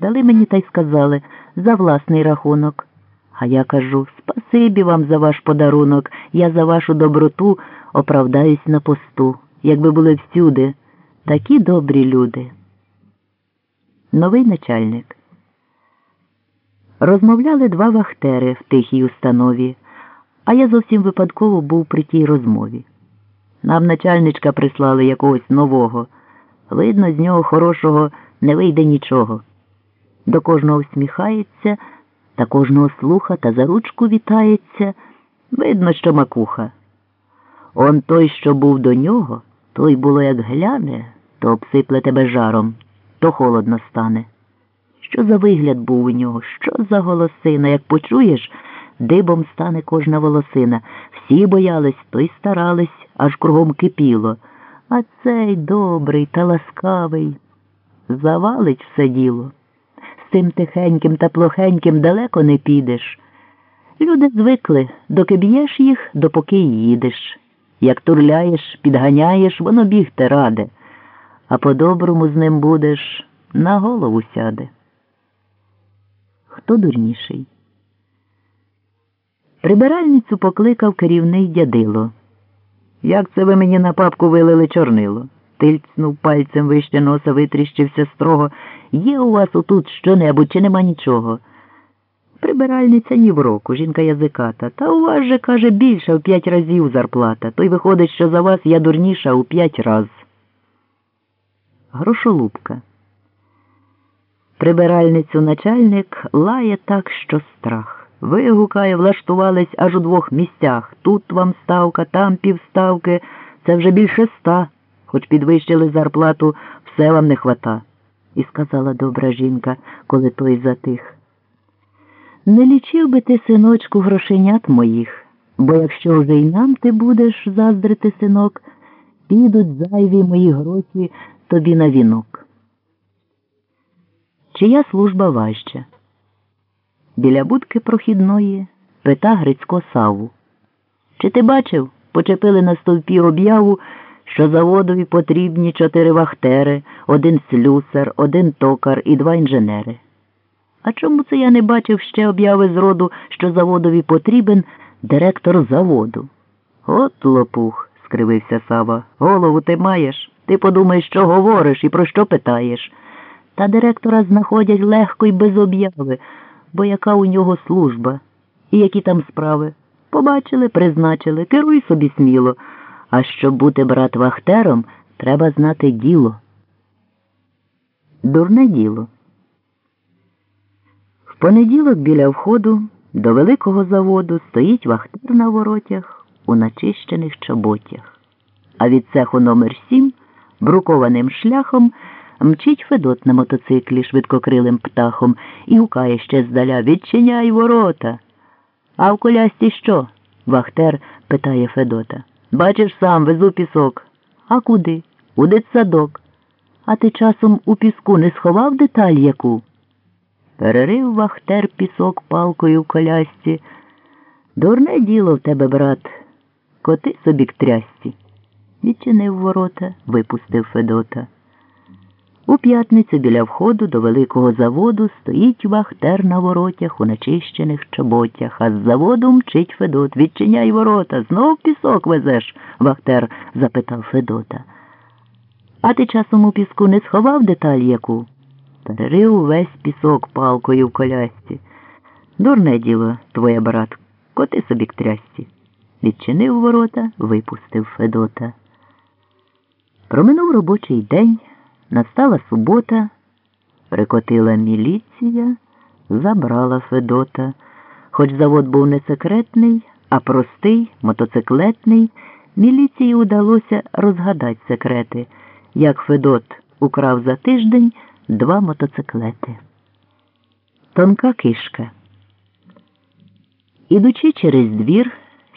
Дали мені та й сказали за власний рахунок. А я кажу спасибі вам за ваш подарунок, я за вашу доброту оправдаюсь на посту, якби були всюди. Такі добрі люди. Новий начальник. Розмовляли два вахтери в тихій установі, а я зовсім випадково був при тій розмові. Нам начальничка прислали якогось нового. Видно, з нього хорошого не вийде нічого. До кожного всміхається, та кожного слуха та за ручку вітається. Видно, що макуха. Он той, що був до нього, той було, як гляне, то обсипле тебе жаром, то холодно стане. Що за вигляд був у нього, що за голосина, як почуєш, дибом стане кожна волосина. Всі боялись, то й старались, аж кругом кипіло. А цей добрий та ласкавий завалить все діло. Цим тихеньким та плохеньким далеко не підеш. Люди звикли, доки б'єш їх, допоки їдеш. Як турляєш, підганяєш, воно бігти раде, а по-доброму з ним будеш на голову сяде. Хто дурніший? Прибиральницю покликав керівний дядило. Як це ви мені на папку вилили чорнило? Тильцнув пальцем вище носа, витріщився строго. Є у вас отут що-небудь, чи нема нічого? Прибиральниця ні в року, жінка язиката. Та у вас же, каже, більше в п'ять разів зарплата. То й виходить, що за вас я дурніша у п'ять раз. Грошолубка. Прибиральницю начальник лає так, що страх. Вигукає, влаштувались аж у двох місцях. Тут вам ставка, там півставки. Це вже більше ста. Хоч підвищили зарплату, все вам не хвата. І сказала добра жінка, коли той затих. Не лічив би ти, синочку, грошенят моїх, бо якщо вже й нам ти будеш заздрити, синок, підуть зайві мої гроші тобі на вінок. Чия служба важча? Біля будки прохідної пита Грицько Саву. Чи ти бачив? Почепили на стовпі об'яву, що заводові потрібні чотири вахтери, один слюсар, один токар і два інженери. А чому це я не бачив ще обяви з роду, що заводові потрібен директор заводу? От лопух, скривився Сава. Голову ти маєш. Ти подумай, що говориш і про що питаєш. Та директора знаходять легко і без обяви, бо яка у нього служба і які там справи. Побачили, призначили, керуй собі сміло. А щоб бути брат вахтером, треба знати діло. Дурне діло. В понеділок біля входу до великого заводу стоїть вахтер на воротях у начищених чоботях, а від цеху номер 7 брукованим шляхом мчить Федот на мотоциклі швидкокрилим птахом і гукає ще здаля Відчиняй ворота. А в колясці що? Вахтер питає Федота. Бачиш сам, везу пісок. А куди? У дитсадок. А ти часом у піску не сховав деталь яку? Перерив вахтер пісок палкою в колясці. Дурне діло в тебе, брат, коти собі к трясці. Відчинив ворота, випустив Федота. У п'ятницю біля входу до великого заводу стоїть вахтер на воротях у начищених чоботях, а з заводу мчить Федот. Відчиняй ворота, знов пісок везеш? Вахтер запитав Федота. А ти часом у піску не сховав деталь яку? Перерив увесь пісок палкою в колясці. Дурне діло, твоє брат, коти собі к трясці. Відчинив ворота, випустив Федота. Проминув робочий день. Настала субота, прикотила міліція, забрала Федота. Хоч завод був не секретний, а простий, мотоциклетний, міліції удалося розгадати секрети, як Федот украв за тиждень два мотоциклети. Тонка кишка. Ідучи через двір,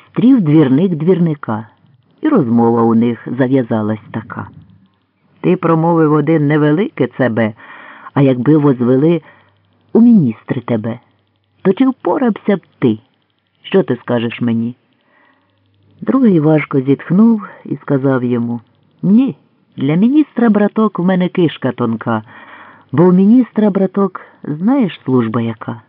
стрів двірник двірника, і розмова у них зав'язалась така. Ти промовив один невелике цебе, а якби возвели у міністри тебе, то чи впорався б ти? Що ти скажеш мені? Другий важко зітхнув і сказав йому Ні, для міністра браток в мене кишка тонка. Бо у міністра, браток, знаєш служба яка?